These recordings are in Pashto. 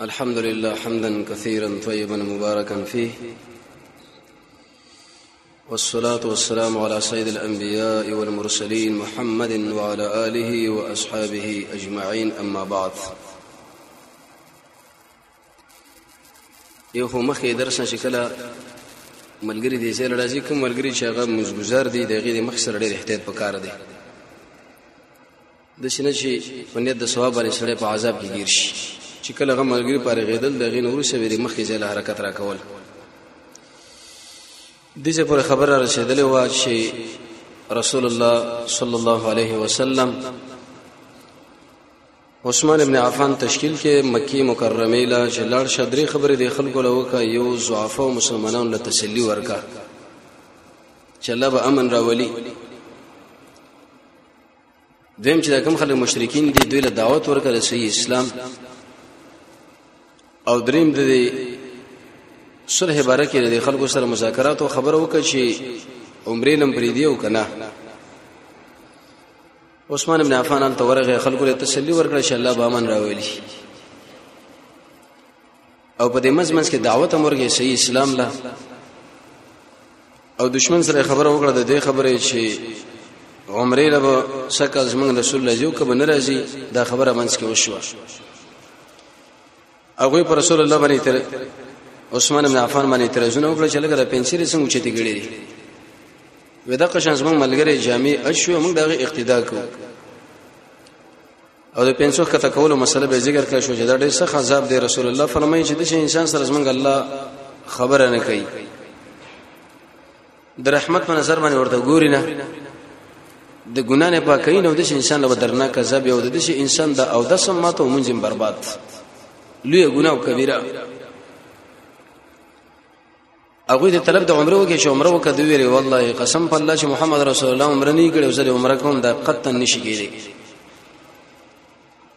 الحمد لله حمدا كثيرا طيبا مباركا فيه والصلاة والسلام على سيد الأنبياء والمرسلين محمد وعلى آله وأصحابه أجمعين أما بعد یو خو مخکې درس نشي کله ملګری دی زیل راځي کوم ملګری چې هغه مزګزار دی دغه د مخ سره ډېر احتیاط پکار دی د سینې چې په نیت د ثواب باندې سړی په عذاب کې گیر شي چې کله غو ملګری پاره غیدل د غین ورسه ویری مخې ځای له حرکت را کول دغه پر خبره رسیدلې و چې رسول الله صلی الله علیه وسلم عثمان ابن عفان تشکیل کې مکی مکرمه لا جلال شدري خبره د خلکو له وکا یو ضعفه او مسلمانانو له تسلی ورکا چې الله به امن راولي دویم چې دا کوم خلک مشرکین دي دوی له دعوت ورکړي صحیح اسلام او دریم د صلح برکه د خلکو سره مذاکرات او خبرو وکړي چې عمرې لم پری دی او کنه عثمان ابن عفان ال تورغه خلکو له تسلی ورکړي چې الله به امن راولي او په دې مزمنس کې دعوت امرګه صحیح اسلام لا او دشمن سره خبره وکړه د دې خبرې چې عمرې له سکه زمونږ رسول الله یو کبه ناراضي دا خبره منځ کې وشو هغه پر رسول الله باندې تر عثمان بن عفان باندې ترزونه وکړه چې لګره د پنځیر څنګه اوچتې ګړې دي ودا قشان زمونږ ملګری جامع اشو موږ دغه اقتدا کوو او د پنځو کته کولو مسله به ذکر کړ شو چې دا ډېر سخت عذاب دی رسول الله فرمایي چې د انسان سره زمونږ الله خبره نه کوي د رحمت په نظر باندې ورته ګوري نه د ګنا نه پاکي نه د انسان له درناک عذاب یو د انسان د او د سمات او منځم برباد لوی ګنا او کبیره هغه دې طلب د عمره وکړي چې عمره وکړي دوی ویلي والله قسم په الله چې محمد رسول الله عمره نه کړي او زه عمره کوم دا قطن نشي کېږي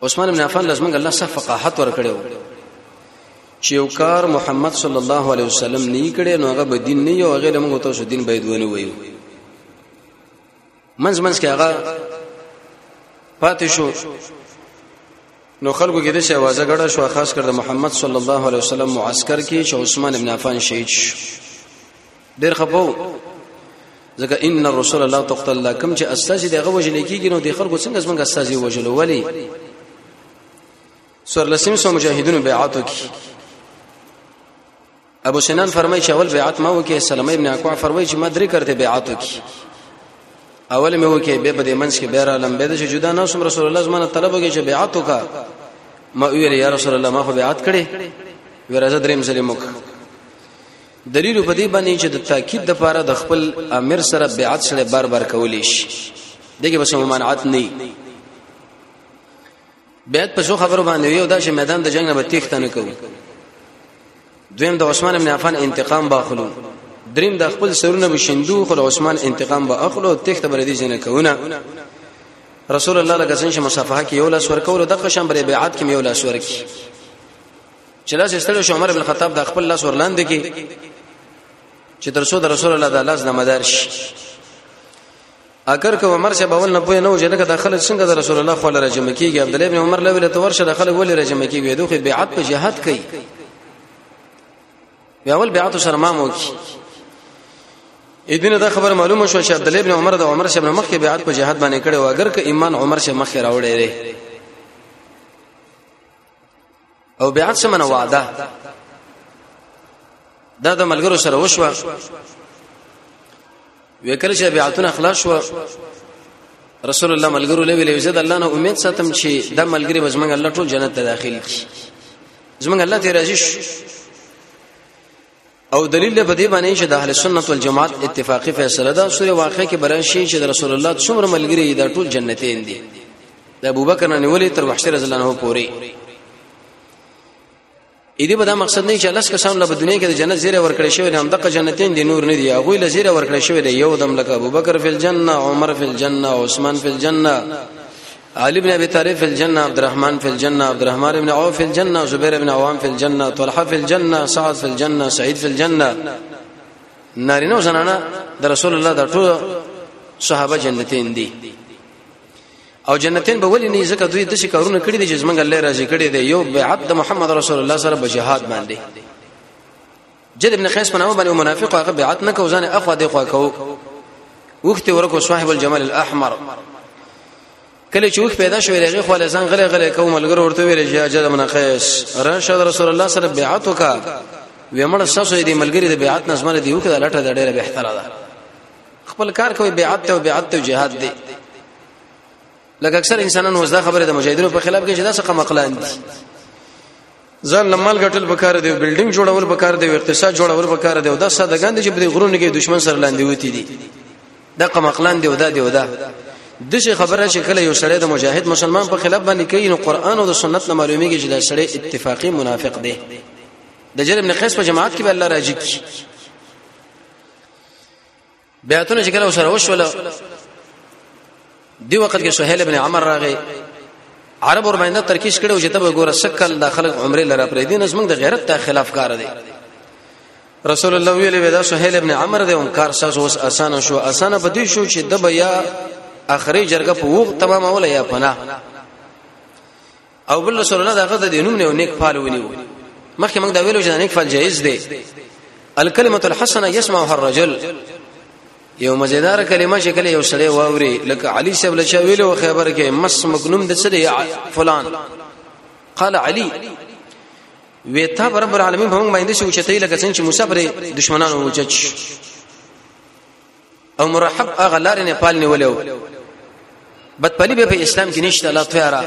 عثمان بن عفان لازم الله صح فقاحت ور کړو چې یو کار محمد صلی الله علیه وسلم نه کړي نو هغه به دین نه یو هغه لمغه تاسو دین باید ونه وایو منځ منځ کې هغه پاتې شو نو خلکو کې د شی وازه غړ شو خاص کر د محمد صلی الله علیه وسلم معسكر کې چې عثمان ابن عفان شهید شو ډیر خپو ځکه ان الرسول الله تقتل لكم چې استاذ دغه وجل کېږي نو د خلکو څنګه څنګه استاذ وجل ولی سور لسیم سو مجاهدونو بیعاتو کې ابو سنان فرمای چې اول بیعت ما وکي سلمہ ابن اکوع فرمای چې ما درې کرته بیعت وکي اول مې وکي به په دې منځ کې بیره لم به چې جدا نه سم رسول الله زمانه طلب وکي چې بیعت وکا ما ویل یا رسول الله ما خو بیعت کړي ورزه دریم سره مخ دلیل په دې باندې چې د تاکید د پاره د خپل امر سره بیعت سره بار بار کولې شي دغه بس ممانعت نه بیت په څو خبرو باندې یو دا چې میدان د جنگ نه به تیښته نه کوي دویم د عثمان ابن عفان انتقام باخلو دریم د خپل سرونه به شندو خو د عثمان انتقام به اخلو تیښته بر دي جنہ کوونه رسول الله لکه څنګه چې مصافحه کې یو لاس ورکول د قشم بر بیعت کې یو لاس ورکی چې لاس استړو شو عمر بن خطاب د خپل لاس ورلاندې کې چې تر څو د رسول الله د لاس نه مدار شي اکر که عمر شه باول نه پوه نه و چې لکه د خلک څنګه د رسول الله خو لره جمع کیږي عبد الله بن عمر له ویله تور شه د خلک ولې رجم کیږي دوی خو بیعت په جهاد کوي بیا ول بیعت سره ما مو کی ادینه دا خبر معلومه شو چې عبد الله بن عمر د عمر شه مخ کې بیعت په جهاد باندې کړي و اگر که ایمان عمر شه مخ راوړی دی او بیعت څه معنی وعده دا د ملګرو سره وشو وکړ چې بیعتونه خلاص شو رسول الله ملګرو له ویلې زید الله نه امید ساتم چې د ملګری بزمنګ الله ټول جنت ته داخل شي زمنګ الله ته راضي شي او دلیل په دې باندې چې د اهل سنت والجماعت اتفاقی فیصله ده سوره واقعه کې بران شي چې د رسول الله څومره ملګری دا ټول جنتین دي د ابوبکر نه نیولې تر وحشی رضی الله عنه پورې اې دې بدا مقصد نه چې الله کسان له دنیا کې د جنت زیره ورکړې شوی هم دغه جنتین دي نور نه دي هغه له زیره ورکړې شوی دی یو دم لکه ابوبکر فی الجنه عمر فی الجنه عثمان فی الجنه علي بن ابي طالب في الجنه عبد الرحمن في الجنه عبد الرحمن بن عوف في الجنه زبير بن عوام في الجنه طلحه في الجنه سعد في الجنه سعيد في الجنه نارینه زنانه د رسول الله د ټول صحابه جنتین دي او جنتین به ولې نه ځکه دوی د شي کارونه کړی دي چې زمونږ الله راضي کړی دی یو بیعت د محمد رسول الله سره به جهاد باندې جد ابن قیس په نامه باندې منافق هغه بیعت نه کو ځان اخوا دی خوا کو وخت ورکو صاحب الجمال الاحمر کله چې وخت پیدا شو هغه خو له ځان غلې غلې کوم ملګر ورته ویل چې جد ابن قیس رشد رسول الله سره بیعت وکا ویمړ ساسو دې ملګری د بیعت نظمره دی وکړه لټه د ډېره بهتره ده خپل کار کوي بیعت ته بیعت ته جهاد دی لکه اکثر انسانان وځه خبره د مجاهدینو په خلاف کې چې دا څه قمقلان دي ځان لمال غټل پکاره دی بلډینګ جوړول پکاره دی اقتصاد جوړول پکاره دی او دا سادهګان دي چې په غرونو کې دشمن سره لاندې وتی دي دا قمقلان دی او دا دی او دا د شي خبره چې کله یو سړی د مجاهد مسلمان په خلاف باندې کوي نو قران او د سنت نه معلومیږي چې دا سړی اتفاقی منافق دی د جرم نه قیس په جماعت کې به الله راځي بیعتونه چې کله سره وشول دی وخت کې سهيل ابن عمر راغی عرب ور باندې ترکیش کړو چې تب ګوره شکل د خلک عمره لره پرې دین زمنګ د غیرت ته خلاف کار دی رسول الله ویلي ودا سهيل ابن عمر د انکار ساز اوس اسانه شو اسانه بدی شو چې د بیا اخري جرګه په وغ تمامه ولا یا پناه او بل رسول الله دغه د دینوم نه نیک فال ونیو مخکې موږ دا ویلو چې نیک فال جایز دی الکلمه الحسنه يسمعها الرجل یو مزیدار کلمه چې کله یو سړی واوري لکه علي صاحب لچا ویلو خبر کې مس مکنوم د سړي فلان قال علي وی تا رب العالمین په موږ باندې شو چې ته لکه څنګه چې موسی پر دشمنانو وچچ او مرحب هغه لارې نه پال نیولې و بدپلی به په اسلام کې نشته لا تیارا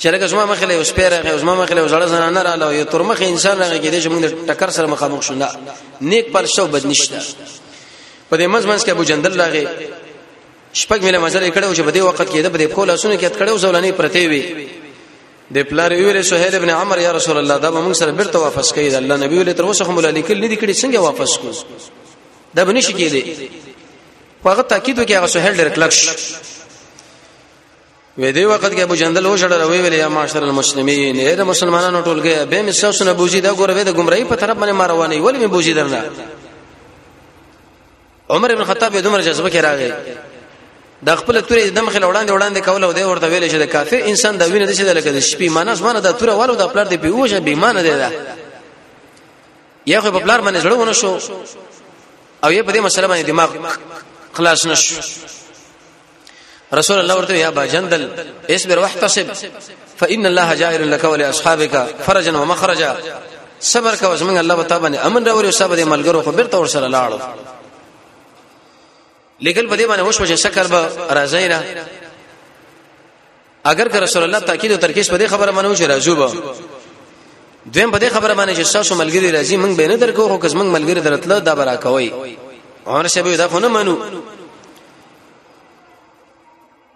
چې لکه زما مخې له سپیره غو زما مخې له زړه زنانه را له یو ترمخ انسان راغی کې دې موږ ټکر سره مخامخ شو نه نیک پر شو بد نشته په دې مزمنس کې ابو جندل راغی شپږ مله مزل کړو چې په دې وخت کې د بده په لاسونو کې اتکړو زولانې پرته وي د پلار ویره سهیل ابن عمر یا رسول الله دا موږ سره بیرته واپس کړي د الله نبی ولې تر اوسه هم لیکل نه دي کړي څنګه واپس کو دا به نشي کېدی خو هغه تاکید وکړي هغه سهیل ډېر کلک شي وې دی وخت کې ابو جندل و شړل وی ویل یا معاشر المسلمین اے د مسلمانانو ټولګه به مساو سن بوزي دا ګوره د گمراهی په طرف باندې ماروانه ولی می بوزي درنه عمر ابن خطاب دومره جذبه کې راغی د خپل تورې د مخې وړاندې وړاندې کوله او دی ورته ویل چې د کافر انسان د وینې د شه د لکه د شپې مانس مانه د توره والو د پلار دی په اوجه بې مانه دی دا یا خو په بلار باندې زړه ونه شو او یې په دې مسله باندې دماغ خلاص نشو رسول الله ورته یا با جندل اصبر واحتسب فان الله جائر لك ولاصحابك فرجا ومخرجا صبر کا وسمن الله وتعالى باندې امن راوړي او صبر دې ملګرو خو بیرته ور سره لاړو لیکل په دې باندې وشو چې شکر به راځي نه اگر که رسول الله تاکید او ترکیش په دې خبره منو چې راځو به دویم په دې خبره باندې چې تاسو ملګری راځي موږ به نه درکو خو که موږ ملګری درتله دا برا کوي عمر شبي دا خو نه منو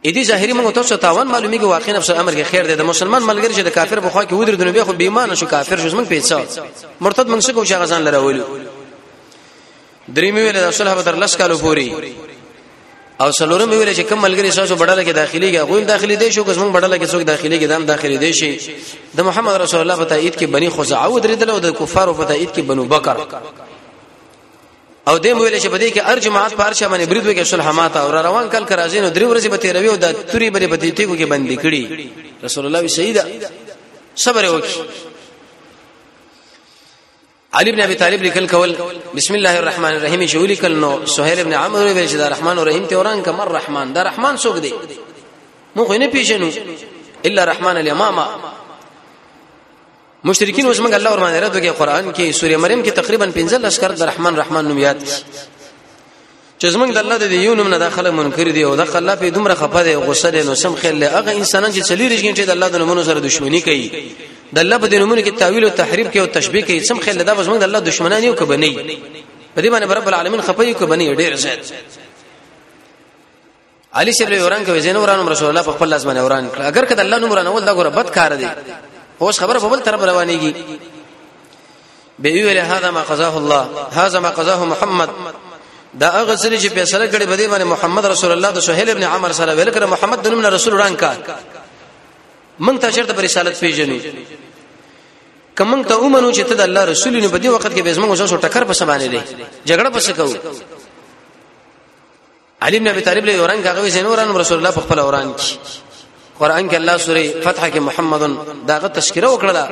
اې دې ظاهري موږ تاسو تاوان معلومیږي واقعا نفس امر کې خیر دی د مسلمان ملګری چې د کافر په خوا کې ودر دنیا خو بې ایمان شو کافر شو موږ پیڅو مرتد موږ څه کو چې غزان لره ولو درې مې ویل رسول الله تر لس کالو پوري او سلورم مې ویل چې کوم ملګری شاسو بډاله کې داخليږي هغه هم داخلي دي شو که زمون بډاله کې څوک داخليږي دام داخلي دي شي د محمد رسول الله په تایید کې بني خزاعه او درې دلو د کفارو په تایید کې بنو بکر او دې ویل چې بده کې ارج مات پار شه باندې برید وکړي صلح ماته او روان کل کرازین درې ورځې به تیروي او د توري بری په دې ټیکو کې بندي کړي رسول الله سیدا صبر وکړي علي ابن ابي طالب لیکل کول بسم الله الرحمن الرحیم چې ولیکل نو سهيل ابن عمرو ویل چې دا رحمان او رحیم ته وران کمر رحمان دا رحمان څوک دی موږ نه پیژنو الا رحمان اليمامه مشرکین اوس موږ الله ورمانه رد وکي قران کې سوره مریم کې تقریبا 15 لشکر د رحمان رحمان نوم یاد چې زمونږ د الله د یو نوم نه داخله منکر دی او د الله په دومره خپه دی غوسه دی نو سم خل له هغه انسانان چې چلی رښګین چې د الله د نومونو سره دښمنی کوي د الله په د نومونو کې تعویل او تحریف کوي او تشبیه کوي سم خل دا زمونږ د الله دښمنان یو کبه نه په دې باندې رب العالمین خپه یو کبه نه ډیر زیات علي شیب له وران کوي زین وران رسول الله په خپل لاس باندې وران کړ اگر کله الله نور نه ول دا ګره بد کار دی اوس خبره په بل طرف روانيږي به ویل هذا ما قضاه الله هذا ما قضاه محمد دا هغه سری چې فیصله کړي بده باندې محمد رسول الله د سهیل ابن عمر سره ویل کړ محمد د نوم رسول وران کړ من ته شرط پر رسالت پیژنو کمن ته ومنو چې ته د الله رسول نه بده وخت کې به زموږ وسو ټکر په سبانه لې جګړه پس کوو علي بن ابي طالب له اوران کاغه وی زنوران رسول الله په خپل اوران کې قران کې الله سوره فتح کې محمد داغه تشکره وکړه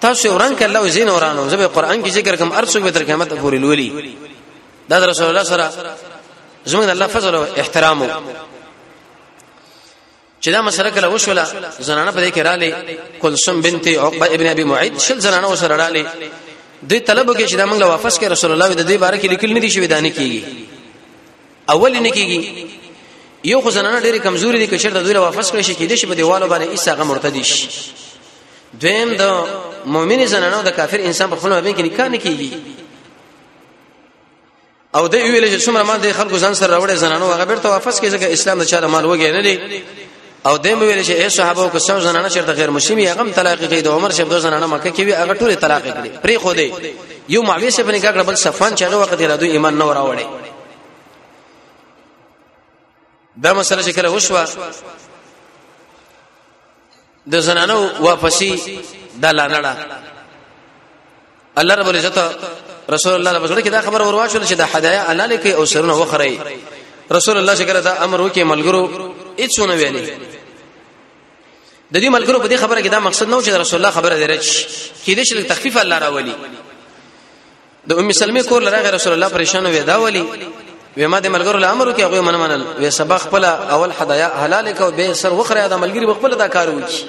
تاسو اوران کې الله زین اورانو زبې قران کې ذکر کوم ارڅو به تر قیامت پورې لولي دا رسول الله سره زموږ الله فضل او احترام چې دا مسله کله وشوله زنانه په دې کې رااله کلثم بنت عقبه ابن ابي معيط شل زنانه وسره رااله د طلب کې چې دا موږ واپس کې رسول الله د دې باره کې لیکل نه دي شوی دانه کیږي اول نه کیږي یو خو زنانه ډېری کمزوري دي که شرط دوی واپس کړی شي کې دې شي په دیوالو باندې ایسا غ مرتدي شي دویم د مؤمن زنانو د کافر انسان په خپل مابین کې نکاح نه کیږي او د ویل چې څومره مال د خلکو ځان سره راوړې زنانو هغه بیرته واپس کیږي چې اسلام د چا د مال وګی نه دی او د ویل چې اے صحابه کو څو زنانه چیرته غیر مسلمي هغه طلاق کړي د عمر شپ د زنانه مکه کې وی هغه ټول طلاق کړي پری خو دی یو معاویه شپ نه کړ بل صفان چې هغه وخت را دوی ایمان نه وراوړي دا مسله چې کله وشوه د زنانو واپسی دا لانړه الله رب العزت رسول الله رب العزت کې دا خبر ورواچول چې د حدایا اناله کې او سرونه وخري رسول الله شکر دا امر وکي ملګرو هیڅونه ویلي د دې ملګرو په دې خبره کې دا مقصد نه و چې رسول الله خبره درچ کې دې شل تخفیف الله راولي د ام سلمې کور لرغه رسول الله پریشان وې دا ولي وې ما د ملګرو له امر کې هغه من منل وې سبق خپل اول حدایا حلال کو به سر وخره د ملګری خپل دا کار وکي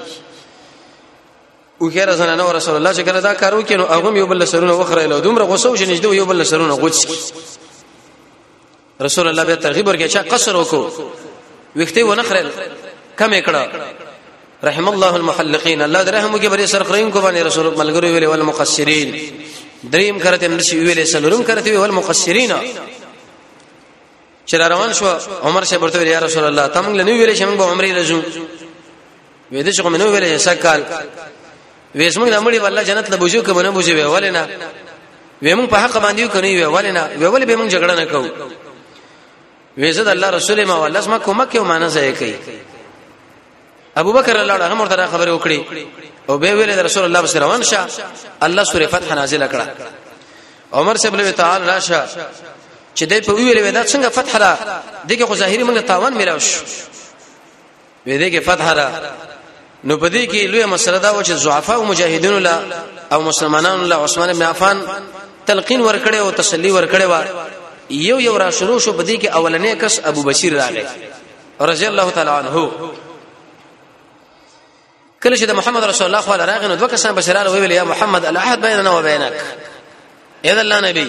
او غیر زنانه او رسول الله چې کله دا کار وکي نو هغه یو بل سرونه وخره له دومره غوسه او چې نږدې یو بل سرونه غوڅ رسول الله به ترغیب ورکړي چې قصر وکړو وخته ونه خړل کم کړه رحم الله المحلقين الله درهم کې بری سر خریم کو باندې رسول ملګری ویل ول مقصرین دریم کرته نشي ویل سلورم کرته ویل مقصرین چې روان شو عمر شه برته یا رسول الله تم له نو ویل چې موږ عمرې لزو وې د شغه منو ویلې شکل وې زمونږ د مړي والله جنت له بوجو کې بنه بوجي وې ولنه وې مونږ په حق باندې یو کني وې ولنه وې ولې به مونږ جګړه نه کوو وې زه د الله رسول ما والله ما کومک یو مانه ځای کوي ابو بکر الله عنه هم ورته خبره وکړي او به ویل د رسول الله صلی الله علیه وسلم الله سورې فتح نازل کړه عمر صاحب له تعال راشه چې دې په ویل ودا څنګه فتح را دغه خو ظاهري موږ تاوان ملاو شو به دې کې فتح را نو په دې کې لوی مسله دا و چې ضعفا او مجاهدینو لا او مسلمانانو لا عثمان ابن عفان تلقین ورکړي او تسلی ورکړي و یو یو را شروع شو په دې کې اولنې کس ابو بشیر راغی رضی الله تعالی عنہ کله چې د محمد رسول الله خو راغی نو دوه کسان بشرال ویل یا محمد الاحد بیننا و بینک اذا الله نبی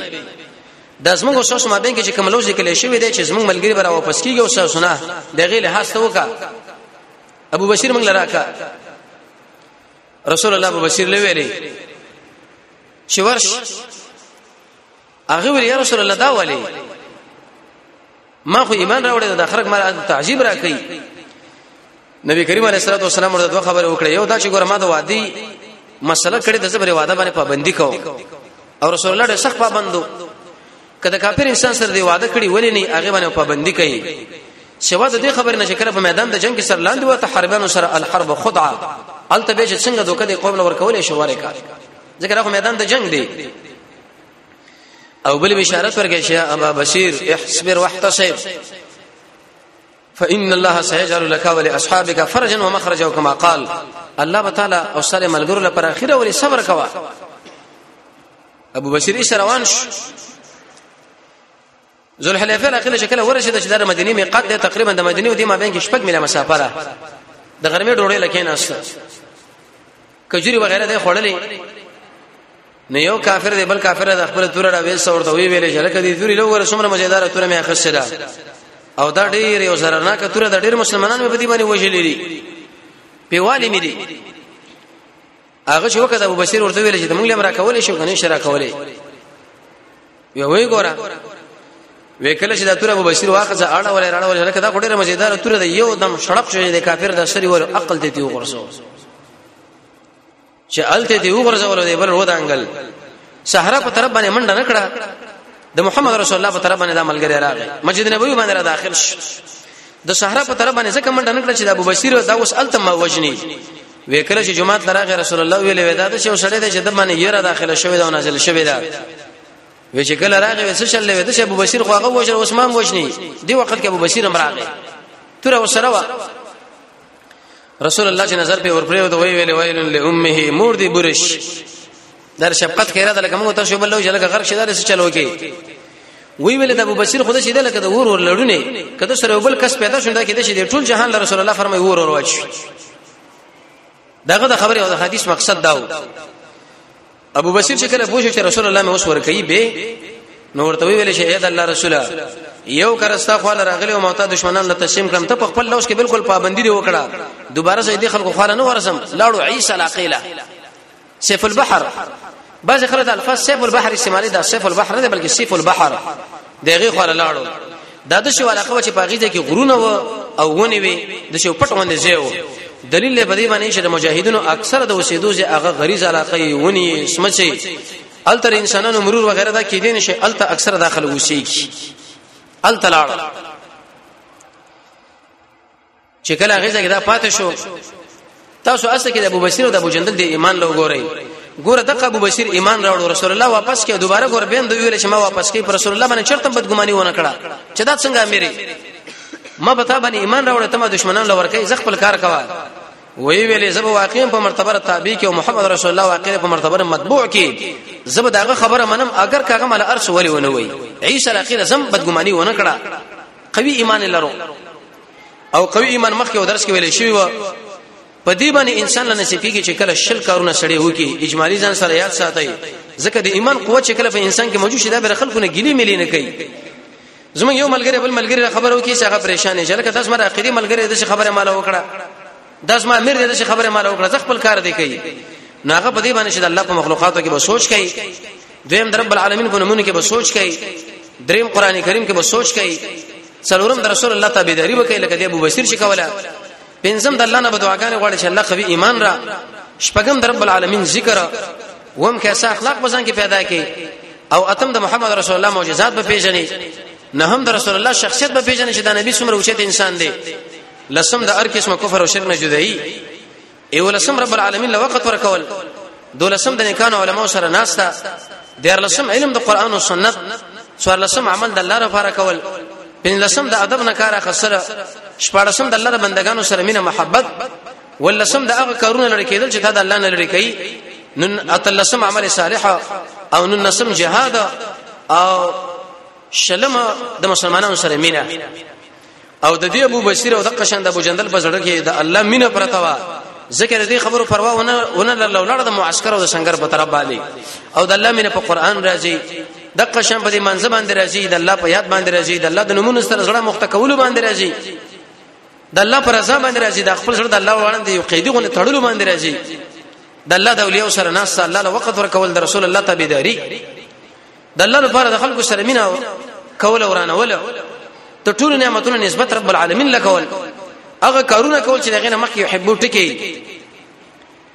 د زمونږ سوس ما بین کې چې کوم لوز لیکل شوی دی چې زمونږ ملګری برا واپس کیږي او سره سنا د غیله هسته وکا ابو بشیر موږ لراکا رسول الله ابو بشیر لویلی چې ورش هغه ویل یا رسول الله دا ولی ما خو ایمان راوړی دا خلک ما تعجب را کوي نبی کریم علیه الصلاه والسلام ورته دوه خبره وکړه یو دا چې ګوره ما د وادي مسله کړې د زبر واده باندې پابندي کوم او رسول الله ډېر سخت پابندو کله کافر انسان سره دی واده کړی ولې نه هغه باندې پابندي کوي سوا د دې خبرې نشه کړه په میدان د جنگ کې سر لاندې وته حربانو سره الحرب خدعه الته به چې څنګه دوکه د قوم لور کولې شو ورکا ځکه هغه میدان د جنگ دی او بل بشارت ورکړي شي ابا بشیر احسبر واحتسب فإن الله سيجعل لك ولأصحابك فرجا ومخرجا كما قال الله تعالی او سره ملګرو لپاره اخیره ولې صبر کوا ابو بشیر روان شو ذوالحلیفه لاخله شکل ورشد چې د مدینه میقات د تقریبا د مدینه او د مابین کې شپږ میله مسافه ده د غرمې ډوړې لکې نه است کجوري وغیرہ د خړلې نه یو کافر دی بل کافر د خپل تور را وېس اور ته وی ویلې چې لکه دې توري لوګره سمره مزیدار تور مې اخسته ده او دا ډېر یو سره نه کتره د ډېر مسلمانانو په دې باندې وژلې دي پیوالې مې دي هغه چې وکړه ابو بصیر ورته ویل چې موږ لمر کولې شو غنې شرا کولې وی وی ګوره وکله چې دا تور ابو بصیر واخذ اړه ولې اړه ولې لکه دا ډېر مزیدار تور دی یو دم شړق شوی د کافر د سری ور عقل ته تیو ورسو چې الته دی وګرځول دی بل رود انګل صحرا په طرف باندې منډه نکړه د محمد رسول الله په طرف باندې د عملګری راغی مسجد نبوي باندې را داخل شو د صحرا په طرف باندې ځکه منډه نکړه چې د ابو بصیر دا اوس الته ما وجنی وی کله چې جمعه ته راغی رسول الله ویلې ودا ته چې وسړی دی چې د باندې یره داخله شوې ده او نازل شوې ده وی چې کله راغی وسه شلې ودا چې ابو بشیر خو هغه وژل عثمان وژني دی وخت کې ابو بشیر هم راغی تر وسره وا رسول الله چې نظر په ورپرې وته وی ویلې ویل له امه مور دی برش در شفقت خیره ده لکه موږ ته شو بل لو جلګه غرق شیدار سره چلو کې وی ویل د ابو بصیر خود شیدل لکه د ور ور لړونه کده سره بل کس پیدا شوند کې د شیدې ټول جهان له رسول الله فرمای ور ور واچ دغه د خبره او د حدیث مقصد داو ابو بصیر چې کله پوښتنه چې رسول الله مې اوس ور کوي به نو ورته ویل شي اې د الله رسوله یو کرستا خواله راغلی او ماته دشمنان له تسلیم کړم ته په خپل لوس کې بالکل پابندی دی وکړه دوباره زه دې خلکو خواله نه ورسم لاړو عیسی علاقیلا سیف البحر بعض خلک د الفاظ سیف البحر استعمالي دا سیف البحر نه بلکې سیف البحر دغه خو لاړو دا د شو علاقه چې پاغي دي کې غرونه و او ونی وي د شو پټ باندې زیو دلیل له بدی باندې چې د مجاهدینو اکثره د وسیدو چې هغه غریز علاقه ونی سمچي التر انسانانو مرور وغیرہ دا کې دي نشي الته اکثره داخله وسیږي التلاړ چې کله هغه ځای دا پاتې شو تاسو اصل کې د ابو بصیر او د ابو جندل د ایمان له وګورئ ګوره د ابو بصیر ایمان راوړ رسول الله واپس کې دوباره ګور بین دوی ویل چې ما واپس کې پر رسول الله باندې چرته بدګماني ونه کړه چې دا څنګه امیر ما به تا باندې ایمان راوړ ته ما دشمنان لور کوي زغ خپل کار کوه وی ویلې زب واقعا په مرتبه تابع کې او محمد رسول الله واقعا په مرتبه مطبوع کې زب داغه خبره منم اگر کاغه مل ارس ولي ونه وي عيسى الاخير زم بدګماني ونه کړه قوي ایمان لرو او قوي ایمان مخکې ودرس کې ویل شوی و په دې باندې انسان لنه سپیږي چې کله شل کارونه سړی وکي اجمالی ځان سره یاد ساتي ځکه د ایمان قوت چې کله په انسان کې موجود شي دا بر خلکو نه ګلی ملي نه کوي زمون یو ملګری بل ملګری خبرو کې څنګه پریشان شي لکه تاسو مر اخیری ملګری د خبره مال وکړه دا زما امیر دی چې خبره مال وکړه زه خپل کار دی کوي نو هغه په دې باندې چې د الله په مخلوقاتو کې به سوچ کوي دویم د رب العالمین په نمونه کې به سوچ کوي دریم قران کریم کې به سوچ کوي څلورم د رسول الله تابعداري وکړي لکه د ابو بصیر چې کوله پنځم د الله نه بدواګانې غواړي چې الله قوي ایمان را شپږم د رب العالمین ذکر وم کې اساس اخلاق بزن کې پیدا کړي او اتم د محمد رسول الله معجزات به پیژني نه هم د رسول الله شخصیت به پیژني چې د نبی څومره اوچت انسان دی لسم د هر قسمه کفر او شرک نه جدایي ایو لسم رب العالمین لوقت ورکول دولسم د نکانو علماو سره ناستا دیر لسم علم د قران او سنت څوار لسم عمل د الله لپاره کول پنځ لسم د ادب نه کار اخسره شپږم د الله د بندگانو سره مینه محبت ولسم د هغه کارونه لري کېدل چې دا د الله نه لري کوي نن اتلسم عمل صالح او نن نسم جهاد او شلم د مسلمانانو سره مینه او د دې ابو بصیر او د قشان د ابو جندل په زړه کې د الله مینه پرته وا ذکر دې خبرو پروا ونه ونه لړ د معسكر او د شنګر په طرف باندې او د الله مینه په قران راځي د قشان په دې منځ باندې راځي د الله په یاد باندې راځي د الله د نمونه سره زړه مختکول باندې راځي د الله پر رضا باندې راځي د خپل سره د الله وړاندې یو قیدی غو نه تړلو باندې راځي د الله د اولیاء سره ناس الله له وخت ورکول د رسول الله تابعداري د الله لپاره د خلکو سره مینا کول ورانه ول ته ټول نعمتونو نسبت رب العالمین لکول هغه کارونه کول چې دغه مخ یحبو ټکی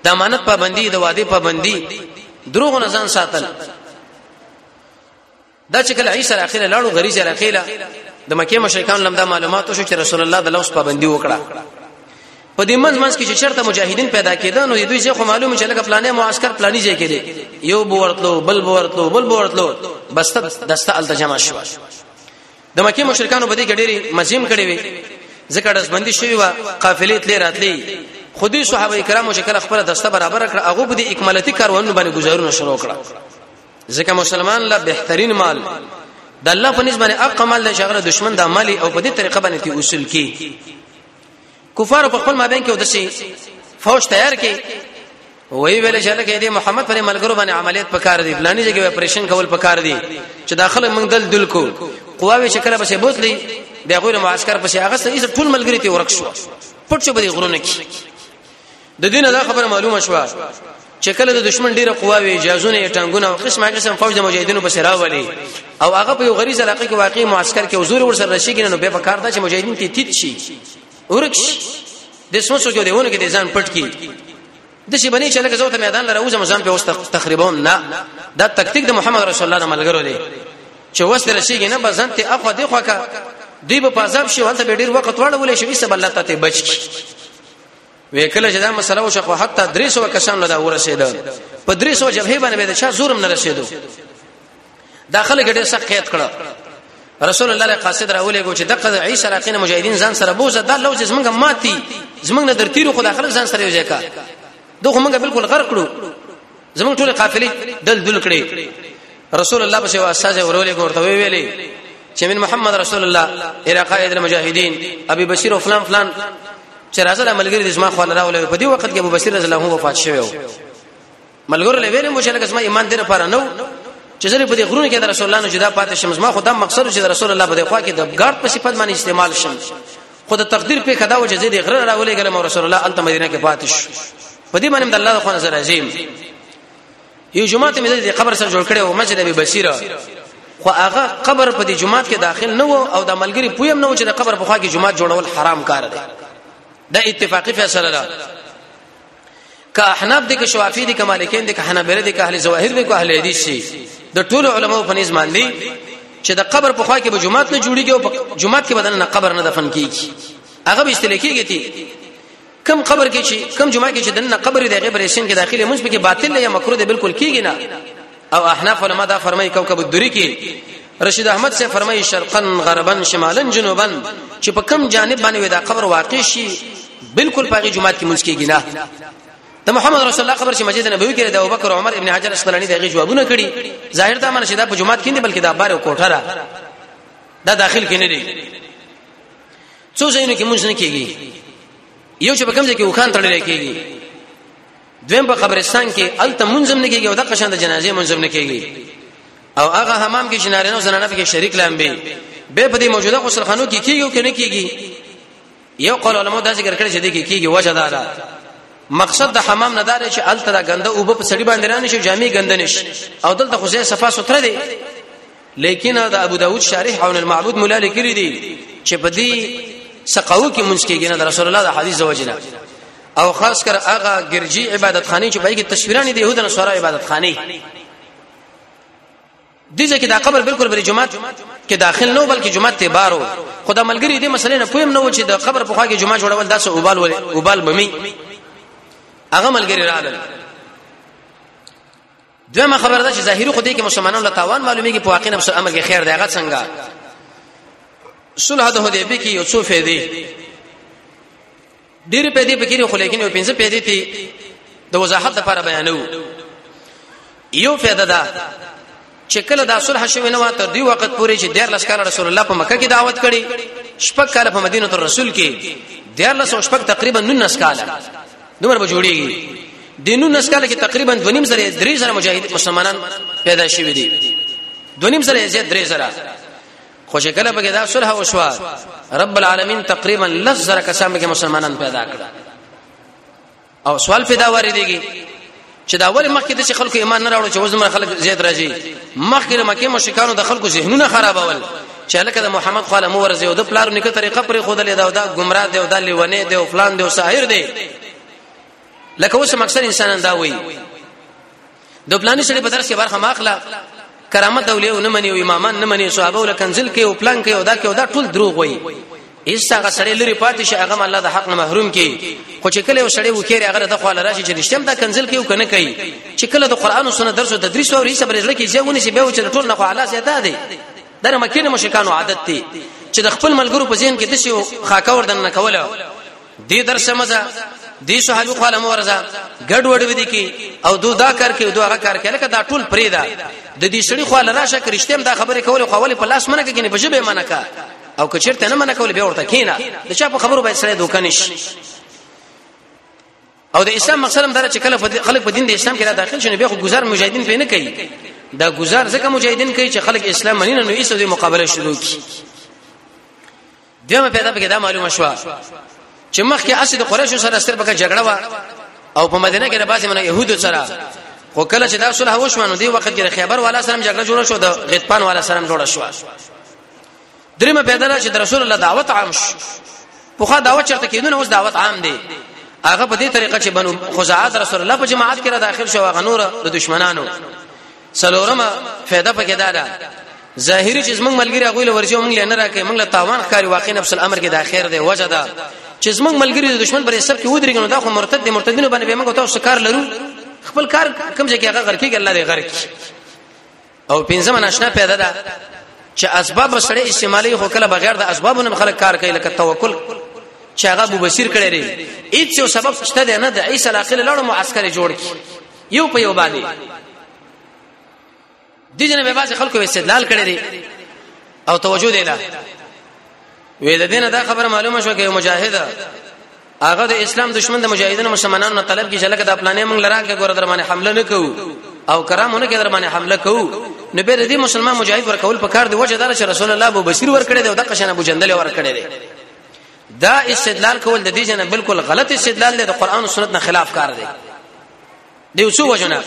د امانت پابندي د وعده پابندي دروغ نه ځان ساتل دا چې کله عیسی راخیله لاړو غریز راخیله د مکه مشرکان لمدا معلوماتو شو چې رسول الله د لوس پابندي وکړه په دې منځ منځ کې چې چرته مجاهدین پیدا کېدل نو دوی ځکه معلومه چې لکه پلانې معسكر پلاني ځای کې دی یو بورتلو بل بورتلو بل بورتلو بس دسته التجمع شو د مکه مشرکانو په دې کې ډېری مزیم کړي وي ځکه دسبندي شوی و قافلې تلې راتلې خودي صحابه کرامو چې کله خپل دسته برابر کړ هغه به د اکمالاتي کاروانونو باندې گزارونه شروع کړه ځکه مسلمان لا بهترین مال د الله په نسبت اقمال د شغله دشمن د عملی او په دې طریقه باندې اصول کې کفار په خپل مابین کې ودشي فوج تیار کې وی ویل چې لکه دې محمد پر ملګرو باندې عملیات پکار دي فلاني ځای کې اپریشن کول پکار دي چې داخله موږ دل دل کو قواوی شکل بسې بوتلی د غوړ معسكر پسې هغه سې ټول ملګری ته ورک شو پټ شو به غرونه کې د دې نه دا خبره معلومه شوه چې کله د دشمن ډیره قواوی جازونه ټانګونه او قسمه قسم فوج د مجاهدینو په سره ولي او هغه په یو غریزه علاقه کې واقعي معسكر کې حضور ور سره راشي کینو به په کار دا چې مجاهدین ته تیت شي ورکش د سوسو کې دیونه کې د ځان پټ کی د شي بني چې لکه زوته میدان لره اوسه مزام په وسط تخریبون نه دا تکتیک د محمد رسول الله ملګرو دی چې وسط راشي نه بزنت اخو دی خوکه دی په عذاب شي ولته ډیر وخت وړول شي سبب الله ته بچ کی وکله چې دا مسله وشو خو حتی 300 کسان له دا ورسېده په 300 جبهه باندې د چا زورم نه رسیدو داخله ګډه سخت قید کړه رسول الله قاصد راولې کو چې دغه عیسی راقین مجاهدین ځان سره بوزه دا لوز زمونږه ماتي زمونږ نه درتیرو خو داخله ځان سره یو ځای کا دغه مونږه بالکل غرق کړو زمون ټول قافلې دل دل کړې رسول الله پسې واسطه ورولې ګورته وی ویلې چې من محمد رسول الله الى قائد المجاهدين ابي بشير او فلان فلان چې راځه د ملګری د اسما خو نه راولې په دې وخت کې ابو بشير رضی الله عنه وفات شوی و ملګرو له ویلې مو چې لکه سم ایمان دې لپاره نو چې زری په دې غرونه کې د رسول الله نه جدا پاتې شم ما خو دا مقصد چې د رسول الله په دې خوا کې د ګارد په صفت باندې استعمال شم خو د تقدیر په کدا و چې دې غره راولې ګل مو رسول الله الته مدینه کې پاتې شو په دې باندې د الله خو نظر عظیم یو جمعه ته مې د قبر سره جوړ کړي او مسجد ابي بصیره خو هغه قبر په دې جمعه کې داخل نه وو او د ملګری پویم نه و چې د قبر په خوا کې جمعه جوړول حرام کار دی دا اتفاقی فیصله ده که احناف دي که شوافی دي که مالکین دي که حنابلة دي که اهل ظواهر دي که اهل حدیث دي د ټولو علماو په نسبت باندې چې د قبر په خوا کې به جمعات نه جوړیږي او جمعات کې بدن نه قبر نه دفن کیږي هغه به استلکیږي تی کم قبر کې چې کم جمعه کې چې دنه قبر دی غیب رسین کې داخله مونږ پکې باطل نه یا مکروه دی بالکل کیږي نه او احناف علما دا فرمایي کوكب الدری کې رشید احمد سے فرمایي شرقا غربا شمالا جنوبا چې په کم جانب باندې دا قبر واقع شي بالکل پاګه جمعه کې مونږ کېږي نه د محمد رسول الله خبر چې مسجد نبوي کې د ابوبکر عمر ابن حجر اسقلاني دغه جوابونه کړي ظاهر ته منشه دا په جمعه کې نه بلکې دا بار کوټه را دا داخل کې نه دی څو ځایونو کې مونږ نه کیږي یو چې په کوم ځای کې وخان تړل کیږي دویم په قبرستان کې الته مونږ نه کیږي او د قشان د جنازې مونږ نه کیږي او هغه حمام کې جناره نو زنانه کې شریک لامبي به په دې موجوده غسل خانو کې کیږي او کې نه کیږي یو قول علماء دا ذکر کړی چې دې کې کیږي وجه دا ده مقصد د حمام نه دار چې الته دا غنده او په سړي باندې رانه شي جامع غنده نشي او دلته خو ځای صفه ستره دي لیکن دا ابو داود شارح عون المعبود مولا لیکلی دی چې په دې سقاو کې مونږ کېږي نه رسول الله د حدیث زوجنه او خاص کر هغه ګرجی عبادت خانه چې په کې تصویرانی دی يهودانو سره عبادت خانه دې ځکه دا قبر بالکل بری جمعات کې داخل نه بلکې جمعات ته بارو خدا ملګری دې مسلې نه پویم نه و چې د قبر په خوا کې جمعه جوړول داسې اوبال ولې اوبال بمی هغه ملګری راغله دویمه خبره ده چې ظاهري خو دې کې مسلمانانو له تاوان معلومیږي په واقع نفس امر کې خیر دی هغه څنګه صلح د حدیبی کې یو څو فائدې ډېر پیدې پکې خو لیکن یو پنځه پیدې ته د وضاحت لپاره بیانو یو فائدہ ده چې کله د صلح شوی نه تر دی وخت پورې چې ډېر لسکار رسول الله په مکه کې دعوت کړي شپږ کال په مدینه رسول کې ډېر لس او شپږ تقریبا 19 کال دومره به جوړیږي د 19 کال کې تقریبا 2.5 زره 3 زره مجاهد مسلمانان پیدا شوي دي 2.5 زره زیات 3 زره خو چې کله به دا صلح او شوا رب العالمین تقریبا لز زره کسان به مسلمانان پیدا کړ او سوال پیدا واردېږي چې دا ولې مخکې د خلکو ایمان نه راوړو چې وزمر خلک زیات راځي مخکې د مکه مشکانو د خلکو ذهنونه خرابول چې لکه د محمد خاله مو ورځي او د پلار نیکه طریقه پرې خو دلې دا دا گمراه دی او دا لیونه دی او فلان دی او ساحر دی لکه اوس مکسر انسانان دا وایي د پلانې سره په درس کې برخه ماخله کرامت اولیاء نه مني او امامان نه مني صحابه ول کنزل کې او پلان کې او دا کې او دا ټول دروغ وایي هیڅ هغه سړی لري پاتې شي هغه الله د حق نه محروم کی خو چې کله یو سړی وکړي هغه د خپل راشي چې رښتیا دا کنزل کوي کنه کوي چې کله د قران او سنت درس او تدریس او ریسه بلځل کې ځونه شي به و چې ټول نه خو اعلی زیاته دي در مکه نه مشکانو عادت دي چې د خپل ملګرو په ذهن کې د شي خاکور دنه کوله دې درس مزه دې صحابي خو علم ورزه ګډ وډ ودی کی او دو دا کار کوي دو هغه کار کوي لکه دا ټول پرې دا د دې شړی خو لرا شک رښتیم دا خبره کوله خو ولې په لاس منه کې نه بجبه منه کا او کچرته نه منه کوله به ورته کینا د چا په خبرو به سره دوکنش او د اسلام مقصد هم دا چې کله خلک په دین د اسلام کې را داخل شونه به خو گذار مجاهدین پې نه کوي دا گذار ځکه مجاهدین کوي چې خلک اسلام مننه نو ایسو د مقابله شروع کی دیمه پیدا پکې دا معلومه شو چې مخکې اصل د قریشو سره ستر پکې جګړه و او په مدینه کې د باسي منه يهودو سره خو کله چې دا صلح وشمنو دی وخت کې خیبر والا سره جګړه جوړه شو د غطفان والا سره جوړه شو دریمه پیدا ده چې د رسول الله دعوت عام شو په خا دعوت چرته کېدونه اوس دعوت عام دی هغه په دې طریقه چې بنو خزاعه رسول الله په جماعت کې را داخل شو هغه نور د دشمنانو څلورمه فائدہ پکې دا ده ظاهری چې موږ ملګری غویل ورجو موږ نه راکې موږ له تاوان ښکاری واقع نفس الامر کې د اخر دی وجه ده چې موږ ملګری د دشمن پر حساب کې ودرېږي نو دا خو مرتد دي مرتدینو باندې به موږ تاسو کار لرو خپل کار کوم ځای کې هغه غر کېږي الله دې غر کړي او پنځمه ناشنا پیدا ده چې اسباب سره استعمالي خو کله بغیر د اسبابو نه خلک کار کوي لکه توکل چې هغه ابو بصیر کړی دی هیڅ یو سبب شته نه د عیسی علاقه لړ معسكر جوړ کی یو په یو باندې د جن به بعض خلکو استدلال کړی دی او توجه دی لا وې د دینه دا خبره معلومه شو کې مجاهد هغه د اسلام دشمن د مجاهدینو مسلمانانو نه طلب کی چې لکه د پلانې مونږ لرا کې ګور در باندې حمله نکو او کرامونه کې در باندې حمله کو نو به دې مسلمان مجاهد ورکول په کار دی وجه دار چې رسول الله ابو بشیر ورکړي دی او د قشن ابو جندل ورکړي دی دا استدلال کول د دې جن بالکل غلط استدلال دی د قران او سنت نه خلاف کار دی دی څو وجنه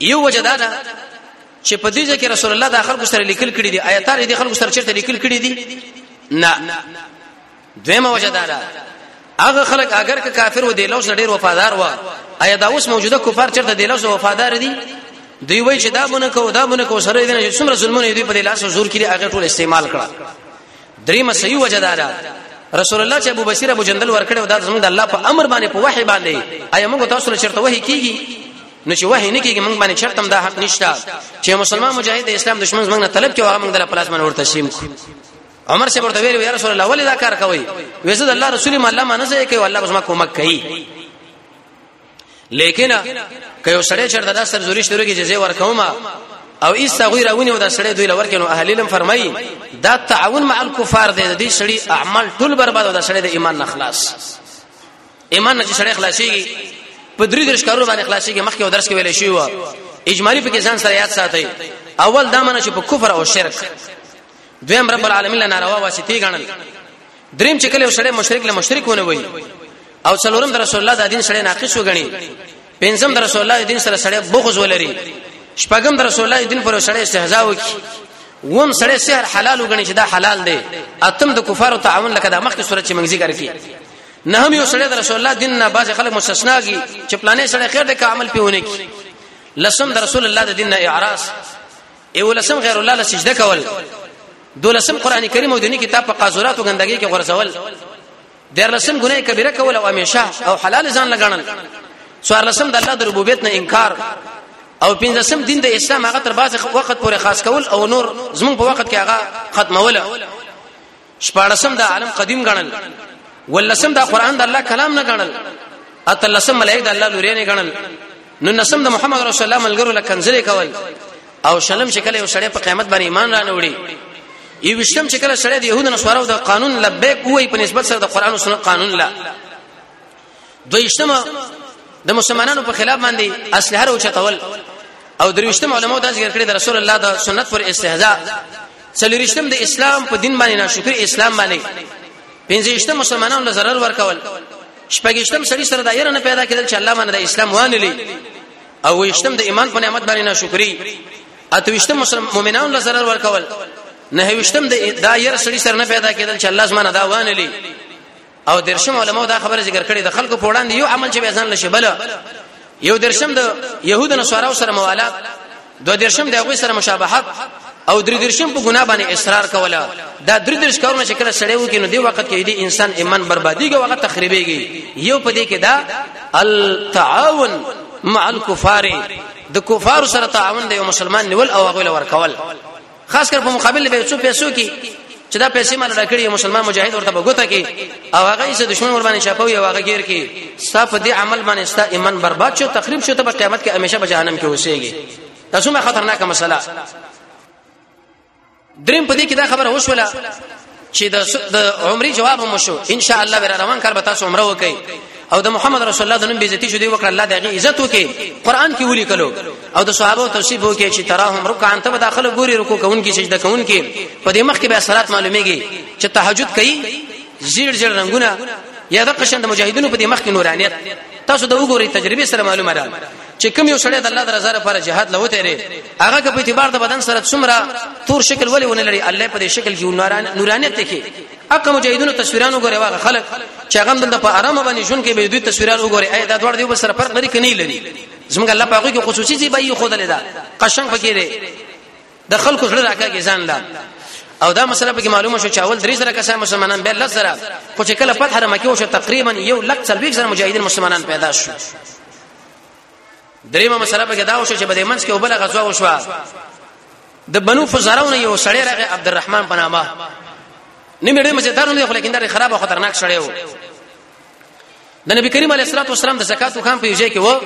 یو وجه دا ده چې په دې ځکه رسول الله د خلکو سره لیکل کړي دي آیات لري د خلکو سره چیرته لیکل کړي دي نه دویمه وجه دا ده هغه خلک اگر که کافر و دی لوس ډیر وفادار و آیا دا اوس موجوده کفار چرته دی لوس وفادار دي دوی وای چې دا مونږ کو دا مونږ کو سره دې نه څومره ظلمونه دوی په لاس زور کړي هغه ټول استعمال کړه دریمه صحیح وجه دا ده رسول الله چې ابو بصیر ابو جندل ورکړو دا زموږ د الله په امر باندې په وحی باندې ایا موږ تاسو له چرته وحی کیږي نو چې وحی نه کیږي موږ باندې چرته دا حق نشته چې مسلمان مجاهد د اسلام دشمن زموږ نه طلب کوي هغه موږ د پلاس باندې ورته تسلیم کړو عمر سے ورته ویل یا رسول الله ولې دا کار کوي وېزه د الله رسول ما الله ما نه ځای کوي الله بس ما کومک کوي لیکن که یو سړی چرته دا سر زوري شروع کې جزې ورکوما او ایستا غوی راونی او دا سړی دوی لور کینو اهل علم فرمایي دا تعاون مع الكفار دی دې سړی اعمال ټول برباد او دا سړی د ایمان نه خلاص ایمان نه چې سړی خلاصيږي په درې درش کارو باندې خلاصيږي مخکې درس کې ویل شوی و اجمالی په کې ځان سره یاد ساتي اول دا منه چې په کفر او شرک دویم رب العالمین له ناروا واسطي غنل دریم چې کله یو سړی مشرک له مشرک ونه وي او څلورم د رسول الله د دین سره ناقص وګڼي پنځم د رسول الله د دین سره سره بغض ولري شپږم د رسول الله د دین پر سره استهزاء وکړي وم سره سحر حلال وګڼي چې دا حلال دی اتم د کفارو تعاون لکه د مخکې صورت چې موږ ذکر کړي نه هم یو سره د رسول الله دین نه باز خلک مستثنا کی چې پلانې سره خیر د عمل پیونه کی لسم د رسول الله د دین نه اعراض ایو لسم غیر الله له سجده کول دولسم قران کریم او دینی کتاب په قاذورات او ګندګۍ کې غرزول دیر لسم ګناه کبیره کول او همیشه او حلال ځان لګړل څوار لسم د الله د ربوبیت نه انکار او پنځم دین د اسلام هغه تر بازه وخت پورې خاص کول او نور زمون په وخت کې هغه ختمول شپارسم د عالم قدیم غنل ولسم د قران د الله کلام نه غنل اتلسم ملائک د الله لوري نه غنل نو نسم د محمد رسول الله ملګرو لکنځلې کول او شلم چې کله یو سړی په قیامت باندې ایمان را نوړي یو وشتم چې کله سړی د يهودو نصارو د قانون لبیک وای په نسبت سره د قران او سنت قانون لا دویشتمه د مسلمانانو په خلاف باندې اصل هر او چتول او درویشتم علماء دا ذکر کړی د رسول الله د سنت پر استهزاء څلورشتم د اسلام په دین باندې ناشکر اسلام باندې پنځشتم مسلمانانو له zarar ورکول شپږشتم سړي سره دا یره نه پیدا کېدل چې الله باندې اسلام وانلی او وشتم د ایمان په نعمت باندې ناشکری اتوشتم مسلمان مؤمنان له zarar ورکول نه وشتم د دا یره سړي سره نه پیدا کېدل چې الله زمانه دا وانلی او درشم علماء دا خبره ذکر کړې د خلکو په وړاندې یو عمل چې به ځان لشي بل یو درشم د يهود نصاراو سره موالات دو درشم د هغه سره مشابهت او درې درشم په ګناه باندې اصرار کوله دا درې درش کارونه چې کله سړی وکړي نو دی وخت کې دی انسان ایمان برباديږي او هغه تخریبيږي یو په دې کې دا التعاون مع الكفار د کفار سره تعاون دی یو مسلمان نیول او هغه لور کول خاص کر په مقابل به څو پیسو کې چې دا پیسې مال راکړي مسلمان مجاهد ورته بغوته کې او هغه یې دښمن ور باندې چاپوي او هغه غیر کې صاف دې عمل باندې ستا ایمان برباد شو تخریب شو ته په قیامت کې همیشه په جهنم کې اوسېږي دا څومره خطرناکه مسله دریم په دې کې دا خبره وشوله چې د عمرې جواب مو شو ان شاء الله ور روان کار به تاسو عمره وکړي او د محمد رسول الله د نوم بیزتی شو دی وکړه الله دغه عزت وکي قران کې ولي کلو او د صحابه توصیف وکي چې تراهم رکعان ته داخله ګوري رکوع کوونکی سجده کوونکی په دې مخ کې به صلات معلومیږي چې تهجد کوي زیر زیر رنگونه یا د قشن د مجاهدینو په دې مخ کې نورانیت تاسو د وګورئ تجربه سره معلومه ده چې کوم یو سړی د الله د رضا لپاره جهاد لوته لري هغه که په اعتبار د بدن سره څومره تور شکل ولې ونه لري الله په دې شکل کې نورانیت ته کې اقا مجاهدونو تصویرانو غره واغه خلک چې هغه د په آرام باندې ژوند کې به دوی تصویرانو غره اې دا دوړ دی په سره فرق لري کني لري زمونږ الله پاکو کې خصوصي ځای به یې خود لیدا قشنګ پکې دی د خلکو سره راکاږي ځان لا او دا مسله به معلومه شو چې اول درې سره کسان مسلمانان به لږ سره خو چې کله فتح رمکه وشو تقریبا یو لک څلويک سره مجاهدین مسلمانان پیدا شو دریمه مسله به دا وشو چې بده منځ کې وبله غزوه وشو د بنو فزارون یو سړی راغی عبدالرحمن بنامه نیمه ډېر مزیدار نه خو لیکن دا خراب او خطرناک سړی و د نبی کریم علیه الصلاه والسلام د زکات خام په یوځای کې و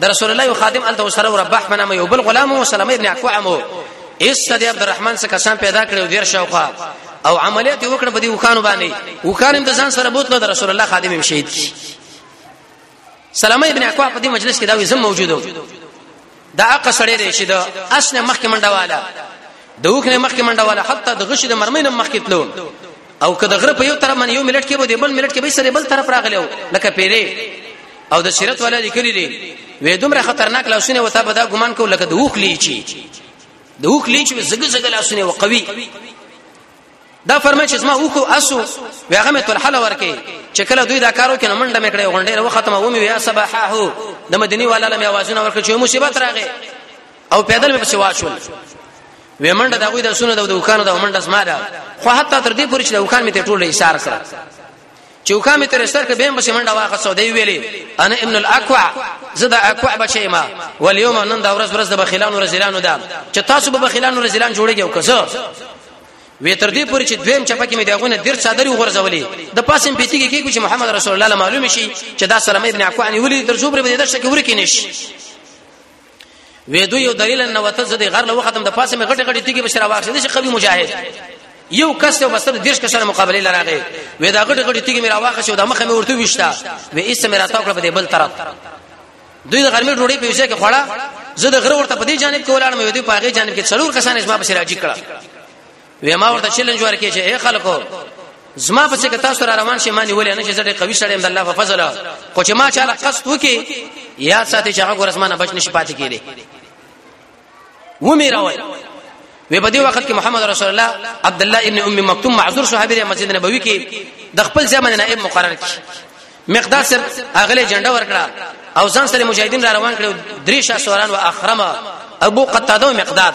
د رسول الله خادم انت وسره ربح بنامه یو بل غلام او سلمہ ابن عقوع مو ایست د عبدالرحمن څخه کسان پیدا کړو دیر شوخه او عملیات وکړه په دې وخانو باندې وخانم د ځان سره بوتلو د رسول الله خادم هم شهید کی سلامه ابن اکوا په دې مجلس کې دا وې زم موجودو دا اقا سړی دی چې د اسنه مخکې منډه والا د وکنه مخکې منډه والا حتی د غشي د مرمۍ نه مخکې تلو او که د غره په یو طرف من یو ملت کې به د بل ملت کې به سره بل طرف راغلی لکه پیری او د سیرت والا لیکلی دی وې دومره خطرناک لاسونه وتا به دا ګمان کو لکه د وخ لیچی د وخ لیچ به زګ زګ لاسونه وقوي دا فرمای چې زما وکو اسو هغه مې تل حل ورکې چې کله دوی دا کارو کې منډه مې کړې غونډې له ختمه و مې یا صباحه د مدني والا لمه आवाजونه ورکړ چې مصیبت راغې او پیدل مې پسې واشول وې منډه دا غوي د سونه د دوکانو د منډه سماره خو حتی تر دې پورې چې دوکان مې ته ټول ایثار کړ چې وکا می تر سر کې بیم بس منډه واخصو دی ویلي انا ابن الاقوع زدا اقوع بچی ما واليوم نن دا ورځ ورځ د بخیلان او رزلانو ده چې تاسو به بخیلان او رزلان جوړیږي او کزه وی تر دې پورې چې دویم چپه کې مې داغونه ډیر صادری وغورځولې د پاسم پیتی کې کې چې محمد رسول الله معلوم شي چې دا سلمہ ابن اقوع نیولې تر زوبره به دې درشه کې ورکینش وې دوی یو دلیل نه وته زه د غر له وختم د پاسه مې غټه غټه تیګي بشرا واخې دي قوي مجاهد یو کس یو بسره دیش کسره مقابله لراغه وې دا غټه غټه تیګي مې راواخې شو د مخه مې ورته وښتا وې ایسه مې راتاو کړ په دې بل طرف دوی د غرمې ډوډۍ په وشه کې خوړه زه د غره ورته په دې جانب کې ولاړم وې دوی په هغه جانب کې څلور کسان اسما بشرا جی کړه وې ما ورته چیلنج ورکې چې اے خلکو زما په څه کې تاسو را روان شي مانی ولې نه چې زړه قوي سره د الله په فضل خو چې ما چاله قصد وکي یا ساتي چې هغه ورسمانه بچ نشي پاتې کېږي و مې راوي وې په دې وخت کې محمد رسول الله عبد الله ابن ام مکتوم معذور صحابي دی مسجد نبوي کې د خپل ځمن نائب مقرر کړ مقدار سر اغله جنډه ورکړه او ځان سره مجاهدین را روان کړو درې شاه سوران او اخرمه ابو قتاده مقداد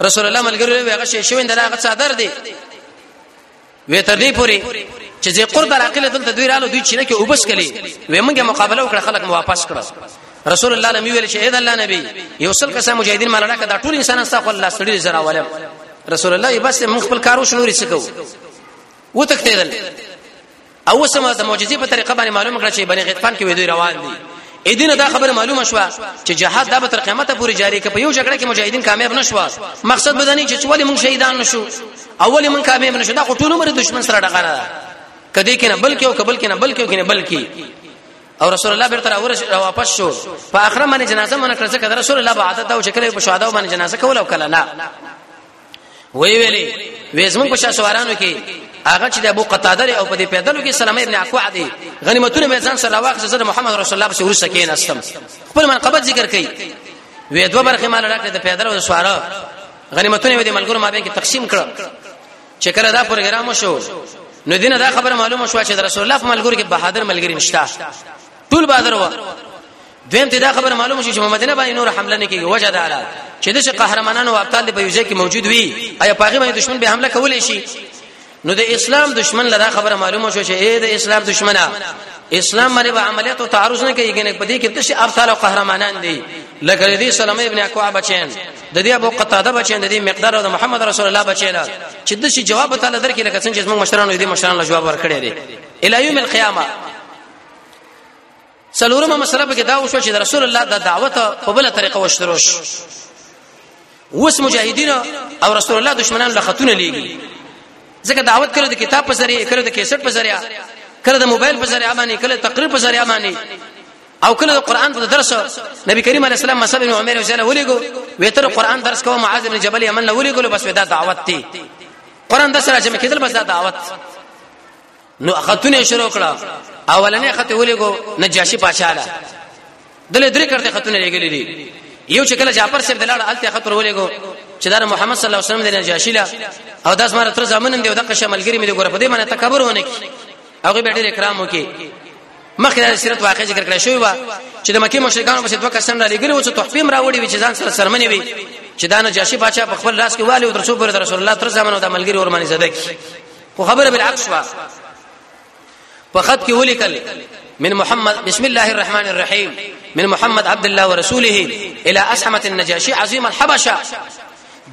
رسول الله ملګری وی هغه شی شوین دغه څادر دی وی تر دې پوری چې زه قرب راقله دلته دوی رالو دوی چینه کې وبس کړي وی موږ مقابله وکړه خلک مو واپس کړه رسول الله لم ویل شهید الله نبی یو سل کسه مجاهدین مالانا کدا ټول انسانان ستا خو الله سړي زرا ولم رسول الله بس موږ خپل کارو شنو رسکو و تختیدل او اوس ما د معجزې په طریقه باندې معلومه کړه چې بني غطفان کې وې دوی روان دي اې دینه دا خبره معلومه شوه چې جهاد دا به تر قیامت پورې جاری کې په یو جګړه کې مجاهدین کامیاب نشو مقصد به نه چې ولې مونږ شهیدان نشو اول مونږ کامیاب نشو دا ټول عمر دشمن سره ډغره ده کدی کې نه بلکې او کبل کې نه بلکې او کې نه بلکې او رسول الله بیرته راورش واپس شو په اخره باندې جنازه مونږ کړه چې رسول الله به عادت او شکل په شهدا باندې جنازه کول او کله نه وی ویلې وې زمون په شاسوارانو کې هغه چې د ابو قتاده او په دې پیدلو کې سلام ابن عقوع دی غنیمتونه مې ځان سره واخصه زه محمد رسول الله صلی الله علیه وسلم نستم خپل منقبت ذکر کړي وې دوه برخې مال راکړه د پیدل او سواره غنیمتونه دې ملګرو ما به کې تقسیم کړ چې کله دا پروګرام شو نو دینه دا خبره معلومه شو چې رسول الله په ملګرو کې بهادر ملګری نشته ټول بهادر و دویم ته دا خبره معلومه شي چې په مدینه باندې نور حمله نه کیږي وجه دا ده چې د قهرمانانو او ابطال په یوځای کې موجود وي ایا پاغي باندې دشمن به حمله کولای شي نو د اسلام دشمن لدا خبره معلومه شو چې اے د اسلام دشمنه اسلام باندې به عملیات او تعرض نه کوي کنه په دې کې تشه ابطال او قهرمانان دي لکه دې سلمہ ابن اکوع بچین د دې ابو قتاده بچین د دې مقدار او د محمد رسول الله بچین چې د شي جواب تعالی درکې لکه څنګه چې موږ مشرانو دې مشرانو جواب ورکړي دي الی یوم القیامه څلورمه مسله به دا وشو چې رسول الله د دعوت په بل طریقه وشروش وس مجاهدین او رسول الله دشمنان له خاتون لیږي ځکه دعوت کړو د کتاب په ذریعه کړو د کیسټ په ذریعه کړو د موبایل په ذریعه باندې کړو تقریر په ذریعه باندې او کله د قران په درس نبی کریم علیه السلام مصعب بن عمر رضی الله عنه ویتر قران درس کوم معاذ بن جبل یمن له ولګو بس ودا دعوت دی قران درس راځم کېدل بس دا دعوت نو خطونه شروع کړه اولنې خط ولېګو نجاشي پاشا ده دلې درې کړته خطونه لګلې دي یو چې کله جعفر صاحب دلاړ الته خط ولېګو چې دا محمد صلی الله علیه وسلم د نجاشي لا او داس مر تر زمنن دی او د قشه ملګری مې ګوره په دې باندې تکبر ونه کی هغه به ډېر اکرام وکي مخکې د سیرت واقع ذکر کړی شوی و چې د مکه مشرکانو په دوه کسان را لګل و چې تحفیم راوړي وي چې ځان سره سرمنې وي چې دا نجاشي بادشاہ په خپل لاس کې والي او درڅو پر رسول الله تر زمانه د ملګری ورمنې زده کی خو خبره بالعکس وا په خط کې ولیکل من محمد بسم الله الرحمن الرحيم من محمد عبد الله ورسوله الى اسحمه النجاشي عظيم الحبشه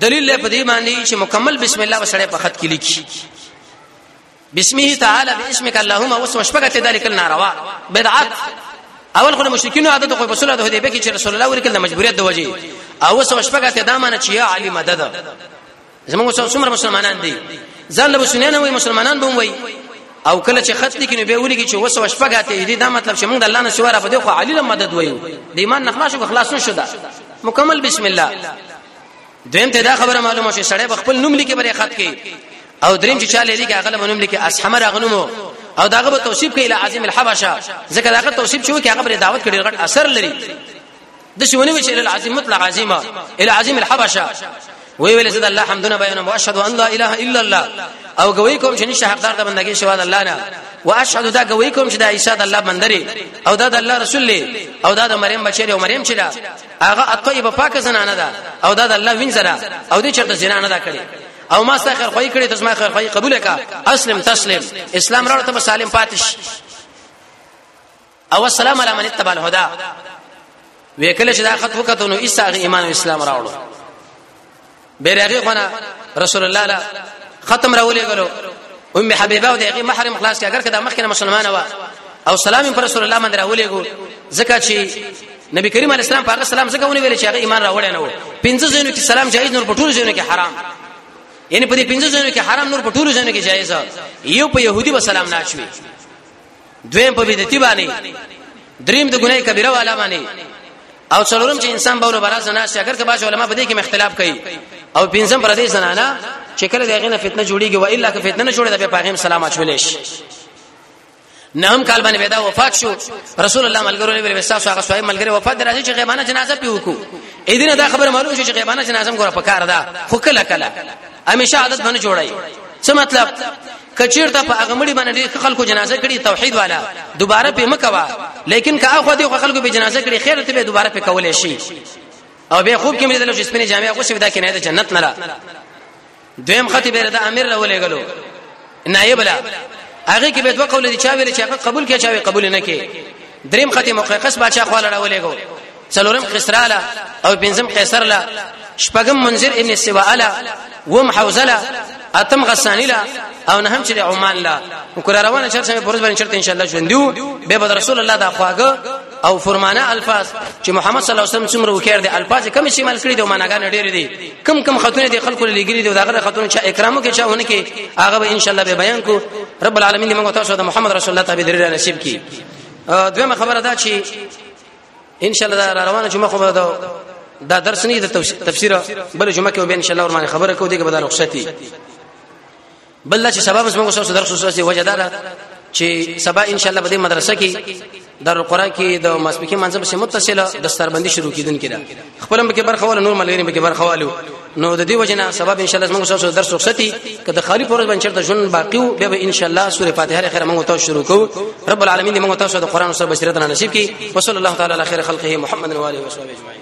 دلیل په دې باندې چې مکمل بسم الله وسړې په خط کې لیکي بسمه تعالی باسمک اللهم واسم شپکت ذلك الناروا بدعت اول خو مشرکین عادت خو په صلوات هدی به کې چې رسول الله ورکل د مجبوریت د وجې او واسم شپکت دا معنی چې یا علی مدد زموږ څو څومره مسلمانان دي ځان له سنیان وي مسلمانان به وي او کله چې خط لیکي نو به ولي چې وسو شپګاته دي دا مطلب چې موږ د الله نه سوا را بده خو علي له مدد وایو د ایمان نه خلاصو خلاص نشو دا مکمل بسم الله دویم ته دا خبره معلومه شي سړی خپل نوم لیکي بری خط کې او دریم چې چاله لیکي هغه نوم لیکي اسحمر غنمو او داغه به توصیف کوي له عظیم الحبشه ځکه داغه توصیف شو کې هغه بری دعوت کړي غټ اثر لري د شونی وی چې العظیم مطلق عظیمه العظیم الحبشه وی ویل زه د الله حمدونه بیانوم واشهد ان لا اله الا الله او گوی کوم چې نشه حقدار د بندګۍ شوا د الله نه واشهد دا گوی کوم چې د عیسی د الله بندري او دا د الله رسول له او دا د مریم بچی او مریم چې دا هغه الطیبه پاکه زنانه ده او دا د الله وینځره او دې چرته زنا نه ده کړې او ما ستا خیر خوې کړې ته ما خیر خوې قبول کا اسلم تسلم اسلام راو ته سالم پاتش او السلام علی من اتبع الهدى وکله چې دا خط وکړو نو ایساغه ایمان او اسلام راوړو بیرغه خونه رسول الله لا ختم راولې غلو ام حبیبه او دغه محرم خلاص اگر کدا مخکنه مسلمان وا او سلام پر رسول الله باندې راولې غو زکه چې نبی کریم علی السلام پاک سلام زکه ونه ویل چې هغه ایمان راوړی نه و پنځه زینو کې سلام جایز نور پټول زینو کې حرام یعنی په دې پنځه زینو کې حرام نور پټول زینو کې جایز یو په يهودي به سلام نه شوي دویم په بدعتي باندې دریم د ګناي کبیره والا باندې او څلورم چې انسان بولو برا زنا شي اگر که باج علماء په دې کې اختلاف کوي او پنځم پر دې زنانه چې کله دغه نه فتنه جوړیږي و الا که فتنه نه جوړه د پیغام سلام اچول شي نهم کال باندې پیدا وفات شو رسول الله ملګرو لري وستا سو هغه سوای ملګری وفات درځي چې غیبانه جنازه پیو کو اې دینه دا خبره معلوم شو چې غیبانه جنازه موږ په کار ده خو کله کله همیشه عادت باندې جوړای څه مطلب کچیرته په هغه مړي باندې ډېر خلکو جنازه کړي توحید والا دوباره په مکوا لیکن که هغه دې خلکو به جنازه کړي خیر ته به دوباره په کولې شي او به خوب کې مې دلته سپینې جامې هغه شوی دا کې نه د جنت نه را دویم خطیب د امیر راولې غلو نائب لا هغه کې به دوه قول دي چا ویل چې هغه قبول کې چا وی قبول نه کې دریم خطیب مقرقس بادشاہ خواله راولې غو څلورم قسراله او پنځم قیصرله شپږم منذر ابن سواله وم حوزله اتم غسانی لا او نه هم چې عمان لا وکړه روانه چر سمې پرز باندې چرته ان شاء الله ژوندو به بد رسول الله دا خواګه او فرمانه الفاظ چې محمد صلی الله علیه وسلم څومره وکړ دي الفاظ کم شي مل کړی دي معناګان ډېر دي کم کم خاتون دي خلکو لګري دي داغه خاتون چې اکرامو کې چا ونه کې هغه به ان شاء الله به بیان کو رب العالمین موږ تاسو ته محمد رسول الله تعالی درې نصیب کړي دویمه خبره دا چې ان شاء الله را روانه جمعه خو دا دا درس نه دی تفسیر بل جمعه کې به ان شاء الله ورمانه خبره کو دي کې به دا رخصتي بل چې سبب موږ سره درس وسوسه وجدار چې سبا ان شاء الله به مدرسه کې دارالقرآن کې د ماسپکي منځ په متصله دستربندي شروع کیدون کړه خپلم کې برخه ول نور ملګری به کې برخه والو نو د دې وجنه سبب ان شاء الله موږ سره درس رخصتي کله خالی پرځ باندې چرته جون باقی او به ان شاء الله سوره فاتحه لري خیر موږ ته شروع کو رب العالمین موږ ته د قران سره بشریت نصیب کی وصلی الله تعالی علی خیر خلقه محمد و علیه و صحبه اجمعین